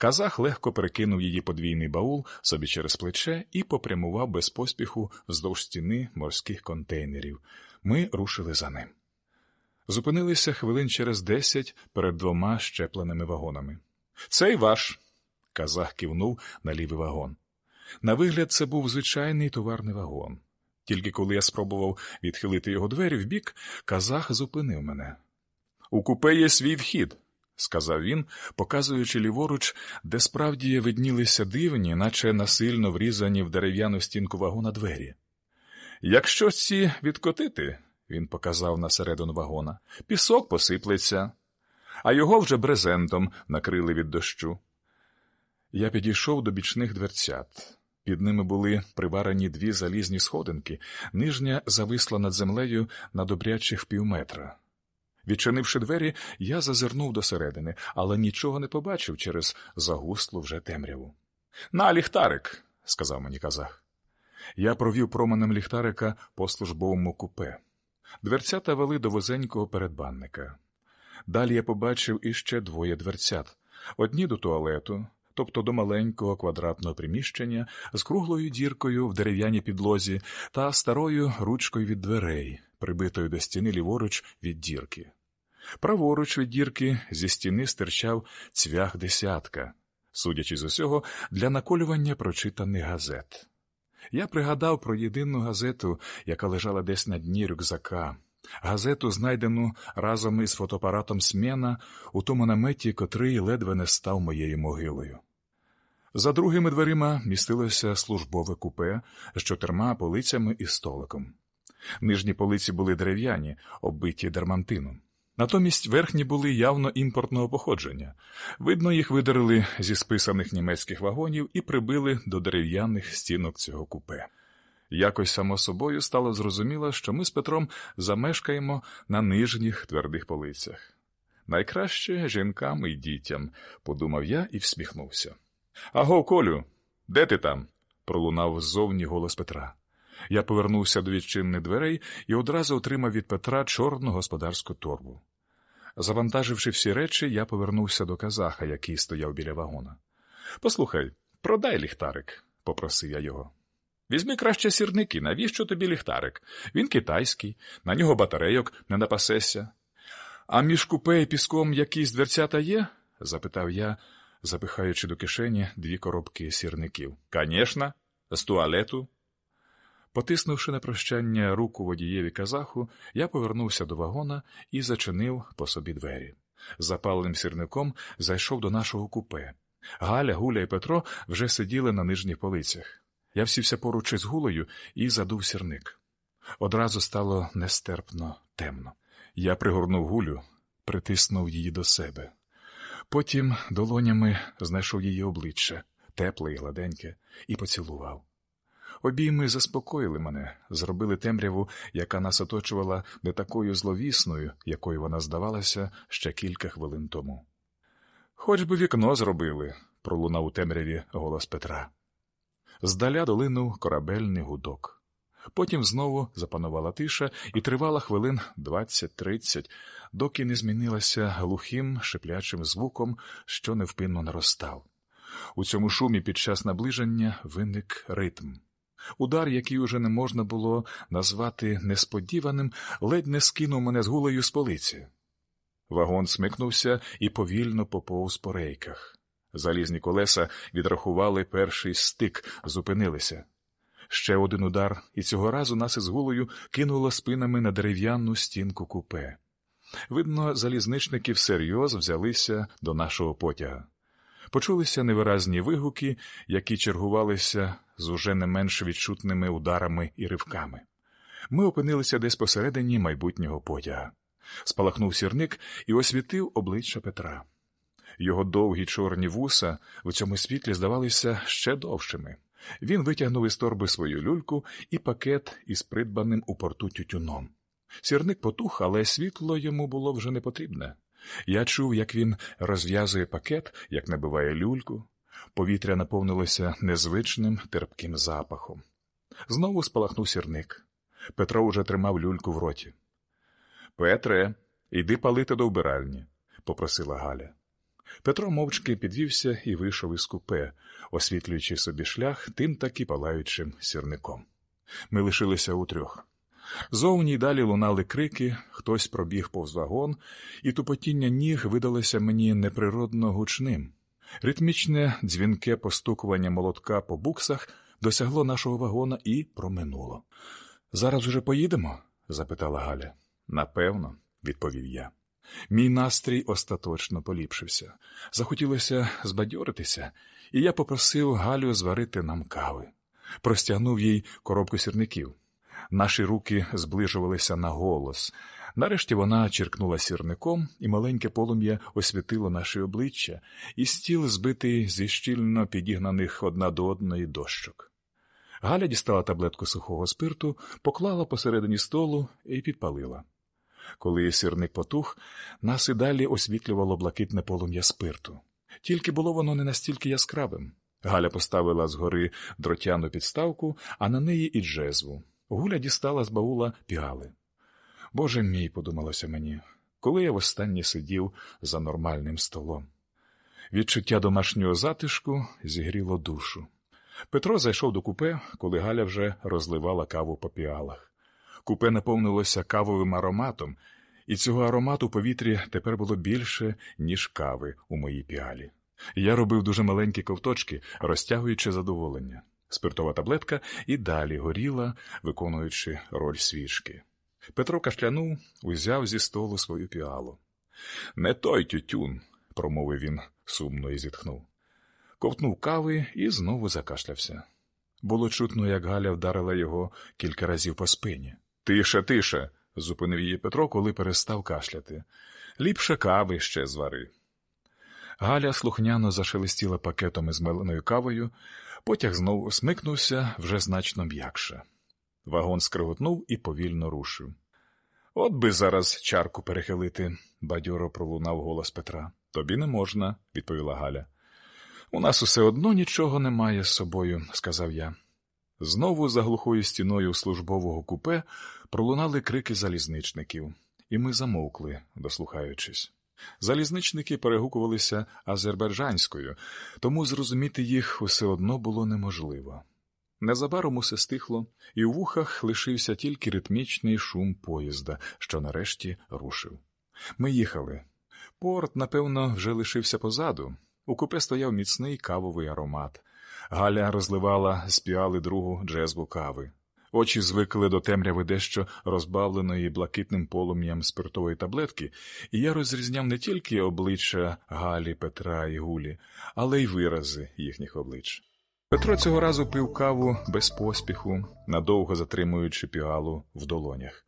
Казах легко перекинув її подвійний баул собі через плече і попрямував без поспіху вздовж стіни морських контейнерів. Ми рушили за ним. Зупинилися хвилин через десять перед двома щепленими вагонами. Цей ваш. Казах кивнув на лівий вагон. На вигляд, це був звичайний товарний вагон. Тільки коли я спробував відхилити його двері вбік, казах зупинив мене. У купе є свій вхід, сказав він, показуючи ліворуч, де справді виднілися дивні, наче насильно врізані в дерев'яну стінку вагона двері. Якщо ці відкотити, він показав на середину вагона, пісок посиплеться, а його вже брезентом накрили від дощу. Я підійшов до бічних дверцят. Під ними були приварені дві залізні сходинки, нижня зависла над землею на добрячих півметра. Відчинивши двері, я зазирнув досередини, але нічого не побачив через загуслу вже темряву. На ліхтарик, сказав мені казах. Я провів променем ліхтарика по службовому купе. Дверцята вели до возенького передбанника. Далі я побачив іще двоє дверцят одні до туалету, тобто до маленького квадратного приміщення з круглою діркою в дерев'яній підлозі та старою ручкою від дверей, прибитою до стіни ліворуч від дірки. Праворуч від дірки зі стіни стирчав цвях десятка, судячи з усього, для наколювання прочитаних газет. Я пригадав про єдину газету, яка лежала десь на дні рюкзака, газету, знайдену разом із фотоапаратом Смена у тому наметі, котрий ледве не став моєю могилою. За другими дверима містилося службове купе з чотирма полицями і столиком. Нижні полиці були дерев'яні, оббиті дермантином. Натомість верхні були явно імпортного походження. Видно, їх видарили зі списаних німецьких вагонів і прибили до дерев'яних стінок цього купе. Якось само собою стало зрозуміло, що ми з Петром замешкаємо на нижніх твердих полицях. Найкраще жінкам і дітям, подумав я і всміхнувся. Аго, Колю, де ти там? пролунав ззовні голос Петра. Я повернувся до відчинних дверей і одразу отримав від Петра чорну господарську торбу. Завантаживши всі речі, я повернувся до казаха, який стояв біля вагона. Послухай, продай ліхтарик, попросив я його. Візьми краще сірники, навіщо тобі ліхтарик? Він китайський, на нього батарейок не напасешся. А між купе і піском якісь дверцята є? запитав я, запихаючи до кишені дві коробки сірників. Конечно, з туалету. Потиснувши на прощання руку водієві казаху, я повернувся до вагона і зачинив по собі двері. Запаленим сірником зайшов до нашого купе. Галя, Гуля і Петро вже сиділи на нижніх полицях. Я всівся поруч із гулею і задув сірник. Одразу стало нестерпно темно. Я пригорнув гулю, притиснув її до себе. Потім долонями знайшов її обличчя, тепле і гладеньке, і поцілував. Обійми заспокоїли мене, зробили темряву, яка нас оточувала не такою зловісною, якою вона здавалася ще кілька хвилин тому. Хоч би вікно зробили, пролунав у темряві голос Петра. Здаля долинув корабельний гудок. Потім знову запанувала тиша і тривала хвилин двадцять-тридцять, доки не змінилася глухим шиплячим звуком, що невпинно наростав. У цьому шумі під час наближення виник ритм. Удар, який уже не можна було назвати несподіваним, ледь не скинув мене з гулею з полиці. Вагон смикнувся і повільно поповз по рейках. Залізні колеса відрахували перший стик, зупинилися. Ще один удар, і цього разу нас із гулею кинуло спинами на дерев'яну стінку купе. Видно, залізничники всерйоз взялися до нашого потяга. Почулися невиразні вигуки, які чергувалися з уже не менш відчутними ударами і ривками. Ми опинилися десь посередині майбутнього потяга. Спалахнув сірник і освітив обличчя Петра. Його довгі чорні вуса в цьому світлі здавалися ще довшими. Він витягнув із торби свою люльку і пакет із придбаним у порту тютюном. Сірник потух, але світло йому було вже не потрібне. Я чув, як він розв'язує пакет, як набиває люльку. Повітря наповнилося незвичним терпким запахом. Знову спалахнув сірник. Петро уже тримав люльку в роті. Петре, йди палити до вбиральні, попросила Галя. Петро мовчки підвівся і вийшов із купе, освітлюючи собі шлях тим таки палаючим сірником. Ми лишилися утрьох. Зовні й далі лунали крики, хтось пробіг повз вагон, і тупотіння ніг видалося мені неприродно гучним. Ритмічне дзвінке постукування молотка по буксах досягло нашого вагона і проминуло. Зараз уже поїдемо? запитала Галя. Напевно, відповів я. Мій настрій остаточно поліпшився. Захотілося збадьоритися, і я попросив Галю зварити нам кави. Простягнув їй коробку сірників. Наші руки зближувалися на голос. Нарешті вона черкнула сірником, і маленьке полум'я освітило наші обличчя, і стіл збитий зі щільно підігнаних одна до одної дощок. Галя дістала таблетку сухого спирту, поклала посередині столу і підпалила. Коли сірник потух, нас і далі освітлювало блакитне полум'я спирту. Тільки було воно не настільки яскравим. Галя поставила згори дротяну підставку, а на неї і джезву. Гуля дістала з баула піали. Боже мій, подумалося мені, коли я востаннє сидів за нормальним столом. Відчуття домашнього затишку зігріло душу. Петро зайшов до купе, коли Галя вже розливала каву по піалах. Купе наповнилося кавовим ароматом, і цього аромату в повітрі тепер було більше, ніж кави у моїй піалі. Я робив дуже маленькі ковточки, розтягуючи задоволення. Спиртова таблетка і далі горіла, виконуючи роль свічки. Петро кашлянув, узяв зі столу свою піалу. Не той тютюн, промовив він сумно і зітхнув. Ковтнув кави і знову закашлявся. Було чутно, як Галя вдарила його кілька разів по спині. Тише, тише, зупинив її Петро, коли перестав кашляти. Ліпше кави ще звари. Галя слухняно зашелестіла пакетом із меленою кавою, потяг знову смикнувся вже значно м'якше. Вагон скриготнув і повільно рушив. От би зараз чарку перехилити, бадьоро пролунав голос Петра. Тобі не можна, відповіла Галя. У нас усе одно нічого немає з собою, сказав я. Знову за глухою стіною службового купе пролунали крики залізничників, і ми замовкли, дослухаючись. Залізничники перегукувалися азербайджанською, тому зрозуміти їх усе одно було неможливо. Незабаром усе стихло, і у вухах лишився тільки ритмічний шум поїзда, що нарешті рушив. Ми їхали. Порт, напевно, вже лишився позаду. У купе стояв міцний кавовий аромат. Галя розливала з піали другу джезву кави. Очі звикли до темряви дещо розбавленої блакитним полум'ям спиртової таблетки, і я розрізняв не тільки обличчя Галі, Петра і Гулі, але й вирази їхніх облич. Петро цього разу пив каву без поспіху, надовго затримуючи піалу в долонях.